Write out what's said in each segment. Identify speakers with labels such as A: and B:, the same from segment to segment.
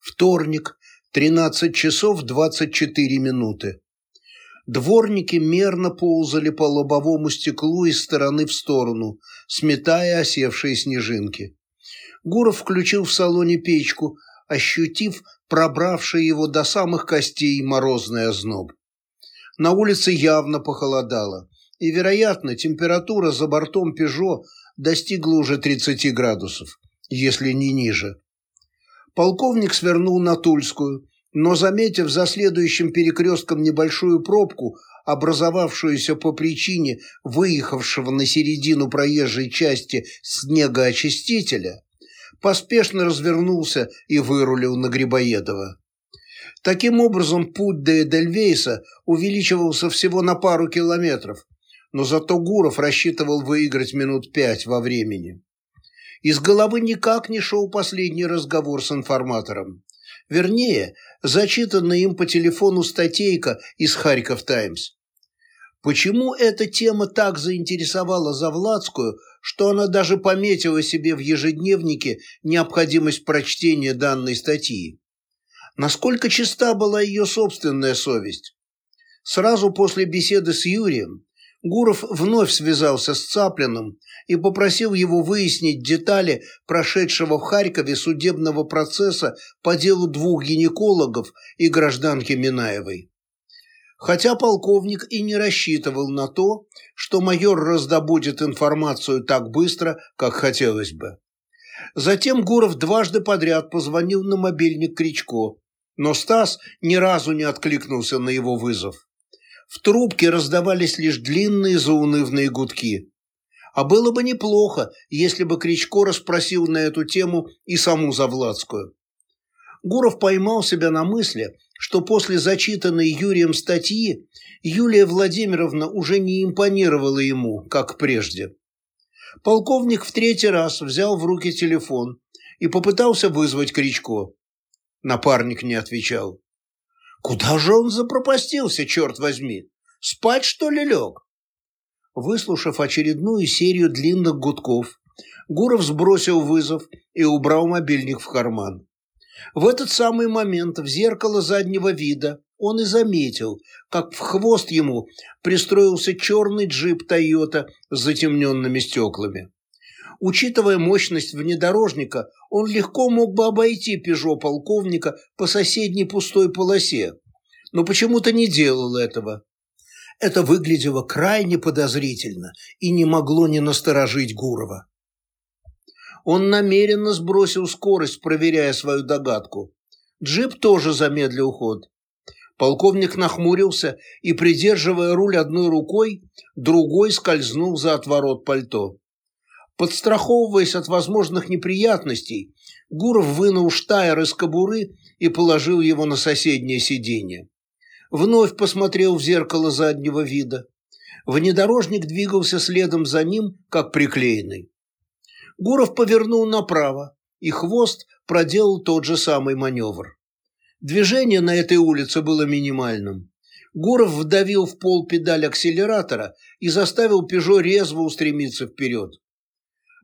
A: Вторник, 13 часов 24 минуты. Дворники мерно ползали по лобовому стеклу из стороны в сторону, сметая осевшие снежинки. Гуров включил в салоне печку, ощутив пробравший его до самых костей морозный озноб. На улице явно похолодало, и, вероятно, температура за бортом «Пежо» достигла уже 30 градусов, если не ниже. Полковник свернул на Тульскую, но, заметив за следующим перекрестком небольшую пробку, образовавшуюся по причине выехавшего на середину проезжей части снегоочистителя, поспешно развернулся и вырулил на Грибоедова. Таким образом, путь до Эдельвейса увеличивался всего на пару километров, но зато Гуров рассчитывал выиграть минут пять во времени. Из головы никак не шел последний разговор с информатором. Вернее, зачитанная им по телефону статейка из «Харьков Таймс». Почему эта тема так заинтересовала Завладскую, что она даже пометила себе в ежедневнике необходимость прочтения данной статьи? Насколько чиста была ее собственная совесть? Сразу после беседы с Юрием Гуров вновь связался с Цаплиным и попросил его выяснить детали прошедшего в Харькове судебного процесса по делу двух гинекологов и гражданки Минаевой. Хотя полковник и не рассчитывал на то, что майор раздобудет информацию так быстро, как хотелось бы. Затем Гуров дважды подряд позвонил на мобильник Кричко, но Стас ни разу не откликнулся на его вызов. В трубке раздавались лишь длинные заунывные гудки. А было бы неплохо, если бы Кричко расспросил на эту тему и саму Завладскую. Гуров поймал себя на мысли, что после зачитанной Юрием статьи Юлия Владимировна уже не импонировала ему, как прежде. Полковник в третий раз взял в руки телефон и попытался вызвать Кричко. Напарник не отвечал. Куда же он запропастился, черт возьми? Спать, что ли, лег? Выслушав очередную серию длинных гудков, Гуров сбросил вызов и убрал мобильник в карман. В этот самый момент в зеркало заднего вида он и заметил, как в хвост ему пристроился черный джип «Тойота» с затемненными стеклами. Учитывая мощность внедорожника, он легко мог бы обойти «Пежо» полковника по соседней пустой полосе, но почему-то не делал этого. Это выглядело крайне подозрительно и не могло не насторожить Гурова. Он намеренно сбросил скорость, проверяя свою догадку. Джип тоже замедлил ход. Полковник нахмурился и, придерживая руль одной рукой, другой скользнул за отворот пальто. Подстраховываясь от возможных неприятностей, Гуров вынул штайр из кобуры и положил его на соседнее сиденье. Вновь посмотрел в зеркало заднего вида. Внедорожник двигался следом за ним, как приклеенный. Гуров повернул направо, и хвост проделал тот же самый маневр. Движение на этой улице было минимальным. Гуров вдавил в пол педаль акселератора и заставил «Пежо» резво устремиться вперед.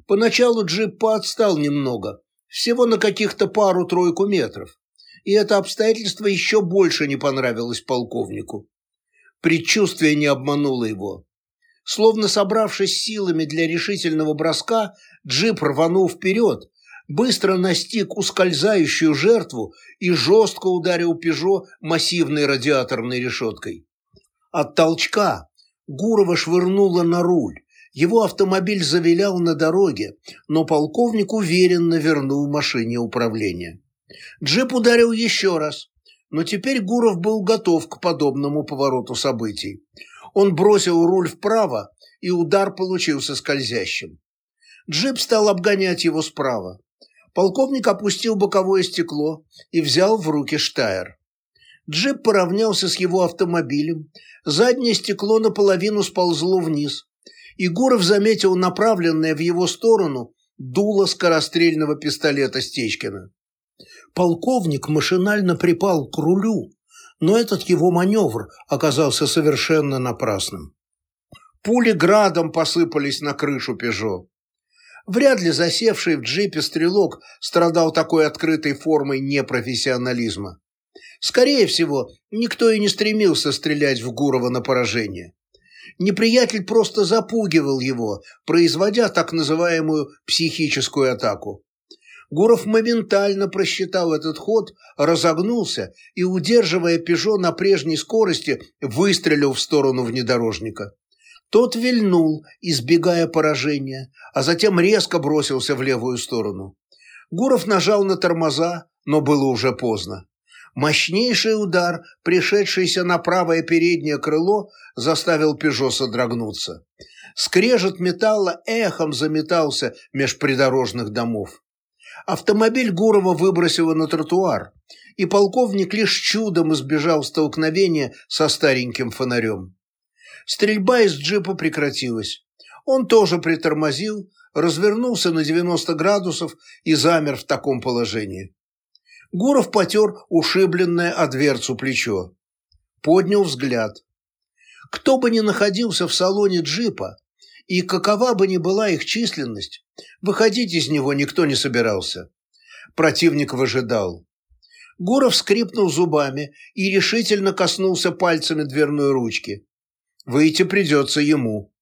A: Поначалу джип поотстал немного, всего на каких-то пару-тройку метров, и это обстоятельство еще больше не понравилось полковнику. Предчувствие не обмануло его. Словно собравшись силами для решительного броска, джип рванул вперед, быстро настиг ускользающую жертву и жестко ударил «Пежо» массивной радиаторной решеткой. От толчка Гурова швырнула на руль, его автомобиль завилял на дороге, но полковник уверенно вернул машине управление. Джип ударил еще раз, но теперь Гуров был готов к подобному повороту событий. Он бросил руль вправо, и удар получился скользящим. Джип стал обгонять его справа. Полковник опустил боковое стекло и взял в руки штайр. Джип поравнялся с его автомобилем, заднее стекло наполовину сползло вниз, и Гуров заметил направленное в его сторону дуло скорострельного пистолета Стечкина. Полковник машинально припал к рулю, но этот его маневр оказался совершенно напрасным. Пули градом посыпались на крышу «Пежо». Вряд ли засевший в джипе стрелок страдал такой открытой формой непрофессионализма. Скорее всего, никто и не стремился стрелять в Гурова на поражение. Неприятель просто запугивал его, производя так называемую психическую атаку. Гуров моментально просчитал этот ход, разогнулся и, удерживая «Пежо» на прежней скорости, выстрелил в сторону внедорожника. Тот вильнул, избегая поражения, а затем резко бросился в левую сторону. Гуров нажал на тормоза, но было уже поздно. Мощнейший удар, пришедшийся на правое переднее крыло, заставил «Пежо» содрогнуться. Скрежет металла эхом заметался меж придорожных домов. Автомобиль Гурова выбросило на тротуар, и полковник лишь чудом избежал столкновения со стареньким фонарем. Стрельба из джипа прекратилась. Он тоже притормозил, развернулся на 90 градусов и замер в таком положении. Гуров потер ушибленное о дверцу плечо. Поднял взгляд. Кто бы ни находился в салоне джипа, и какова бы ни была их численность, выходить из него никто не собирался. Противник выжидал. Гуров скрипнул зубами и решительно коснулся пальцами дверной ручки. Выйти придется ему.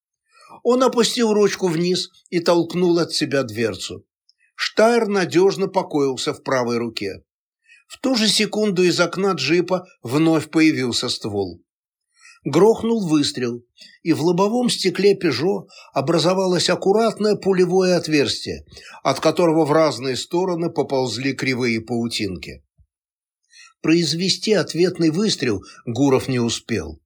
A: Он опустил ручку вниз и толкнул от себя дверцу. Штайр надежно покоился в правой руке. В ту же секунду из окна джипа вновь появился ствол. Грохнул выстрел, и в лобовом стекле «Пежо» образовалось аккуратное пулевое отверстие, от которого в разные стороны поползли кривые паутинки. Произвести ответный выстрел Гуров не успел.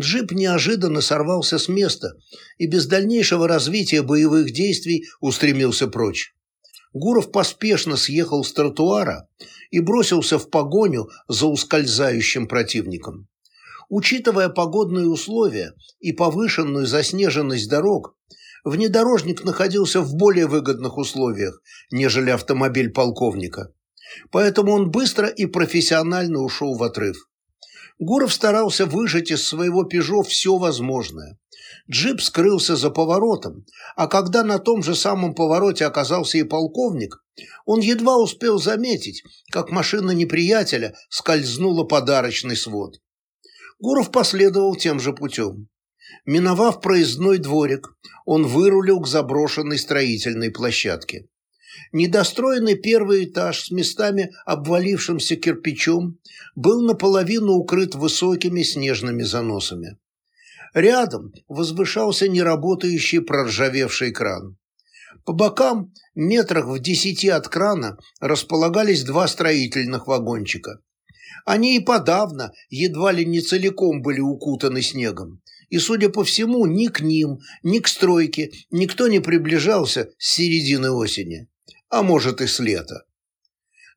A: Джип неожиданно сорвался с места и без дальнейшего развития боевых действий устремился прочь. Гуров поспешно съехал с тротуара и бросился в погоню за ускользающим противником. Учитывая погодные условия и повышенную заснеженность дорог, внедорожник находился в более выгодных условиях, нежели автомобиль полковника. Поэтому он быстро и профессионально ушел в отрыв. Гуров старался выжать из своего «Пежо» все возможное. Джип скрылся за поворотом, а когда на том же самом повороте оказался и полковник, он едва успел заметить, как машина неприятеля скользнула подарочный свод. Гуров последовал тем же путем. Миновав проездной дворик, он вырулил к заброшенной строительной площадке. Недостроенный первый этаж с местами обвалившимся кирпичом был наполовину укрыт высокими снежными заносами. Рядом возвышался неработающий проржавевший кран. По бокам, метрах в десяти от крана, располагались два строительных вагончика. Они и подавно едва ли не целиком были укутаны снегом, и, судя по всему, ни к ним, ни к стройке никто не приближался с середины осени а может и с лета.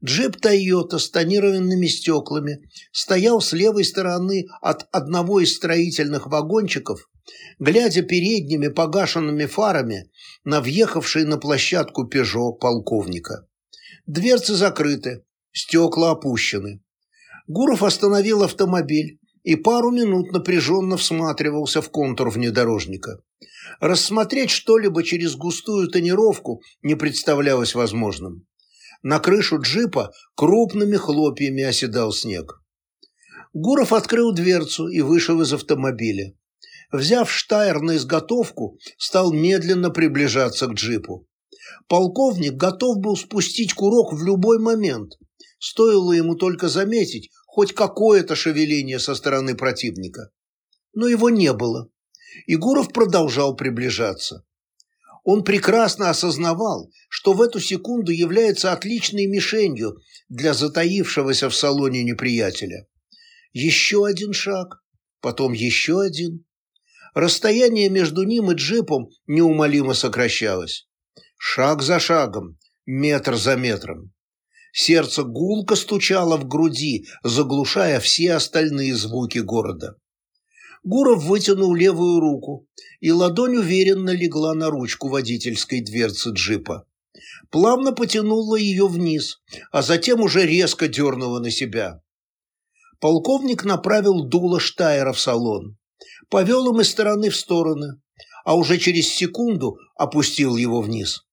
A: Джип «Тойота» с тонированными стеклами стоял с левой стороны от одного из строительных вагончиков, глядя передними погашенными фарами на въехавший на площадку «Пежо» полковника. Дверцы закрыты, стекла опущены. Гуров остановил автомобиль и пару минут напряженно всматривался в контур внедорожника. Рассмотреть что-либо через густую тонировку не представлялось возможным. На крышу джипа крупными хлопьями оседал снег. Гуров открыл дверцу и вышел из автомобиля. Взяв штайр на изготовку, стал медленно приближаться к джипу. Полковник готов был спустить курок в любой момент. Стоило ему только заметить хоть какое-то шевеление со стороны противника. Но его не было. И Гуров продолжал приближаться. Он прекрасно осознавал, что в эту секунду является отличной мишенью для затаившегося в салоне неприятеля. Еще один шаг, потом еще один. Расстояние между ним и джипом неумолимо сокращалось. Шаг за шагом, метр за метром. Сердце гулко стучало в груди, заглушая все остальные звуки города. Гуров вытянул левую руку, и ладонь уверенно легла на ручку водительской дверцы джипа. Плавно потянула ее вниз, а затем уже резко дернула на себя. Полковник направил дуло Штайера в салон, повел им из стороны в стороны, а уже через секунду опустил его вниз.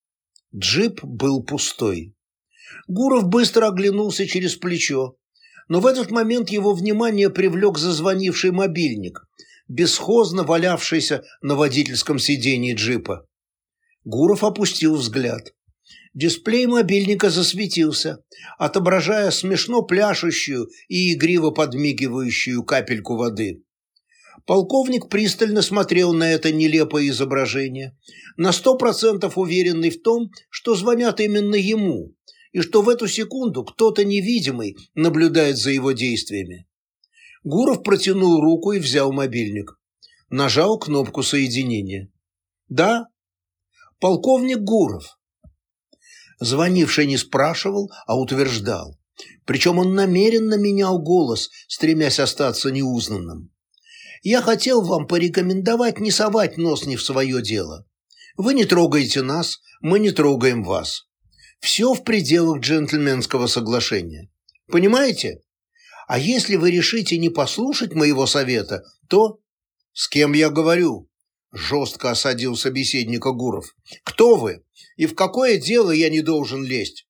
A: Джип был пустой. Гуров быстро оглянулся через плечо, но в этот момент его внимание привлек зазвонивший мобильник, бесхозно валявшийся на водительском сидении джипа. Гуров опустил взгляд. Дисплей мобильника засветился, отображая смешно пляшущую и игриво подмигивающую капельку воды. Полковник пристально смотрел на это нелепое изображение, на сто процентов уверенный в том, что звонят именно ему, и что в эту секунду кто-то невидимый наблюдает за его действиями. Гуров протянул руку и взял мобильник. Нажал кнопку соединения. «Да?» «Полковник Гуров». Звонивший не спрашивал, а утверждал. Причем он намеренно менял голос, стремясь остаться неузнанным. «Я хотел вам порекомендовать не совать нос не в свое дело. Вы не трогаете нас, мы не трогаем вас. Все в пределах джентльменского соглашения. Понимаете? А если вы решите не послушать моего совета, то... С кем я говорю? Жестко осадил собеседника Гуров. Кто вы? И в какое дело я не должен лезть?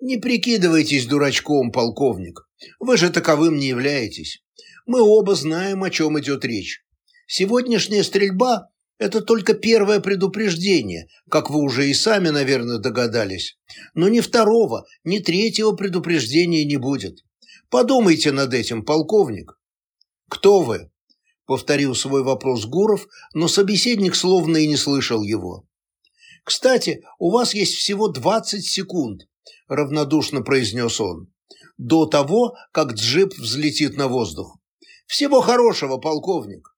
A: Не прикидывайтесь дурачком, полковник. Вы же таковым не являетесь. Мы оба знаем, о чем идет речь. Сегодняшняя стрельба – это только первое предупреждение, как вы уже и сами, наверное, догадались. Но ни второго, ни третьего предупреждения не будет. Подумайте над этим, полковник. Кто вы? Повторил свой вопрос Гуров, но собеседник словно и не слышал его. Кстати, у вас есть всего 20 секунд, равнодушно произнес он, до того, как джип взлетит на воздух. Всего хорошего, полковник.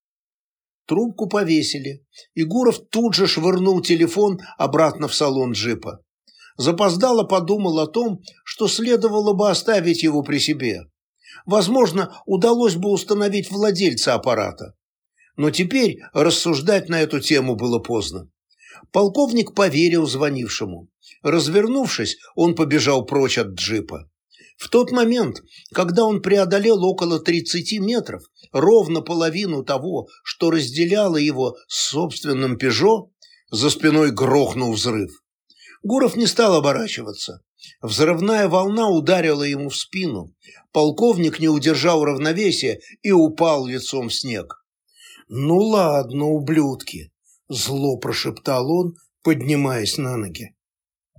A: Трубку повесили, и Гуров тут же швырнул телефон обратно в салон джипа запоздало подумал о том, что следовало бы оставить его при себе. Возможно, удалось бы установить владельца аппарата. Но теперь рассуждать на эту тему было поздно. Полковник поверил звонившему. Развернувшись, он побежал прочь от джипа. В тот момент, когда он преодолел около 30 метров, ровно половину того, что разделяло его с собственным «Пежо», за спиной грохнул взрыв. Гуров не стал оборачиваться. Взрывная волна ударила ему в спину. Полковник не удержал равновесия и упал лицом в снег. «Ну ладно, ублюдки!» – зло прошептал он, поднимаясь на ноги.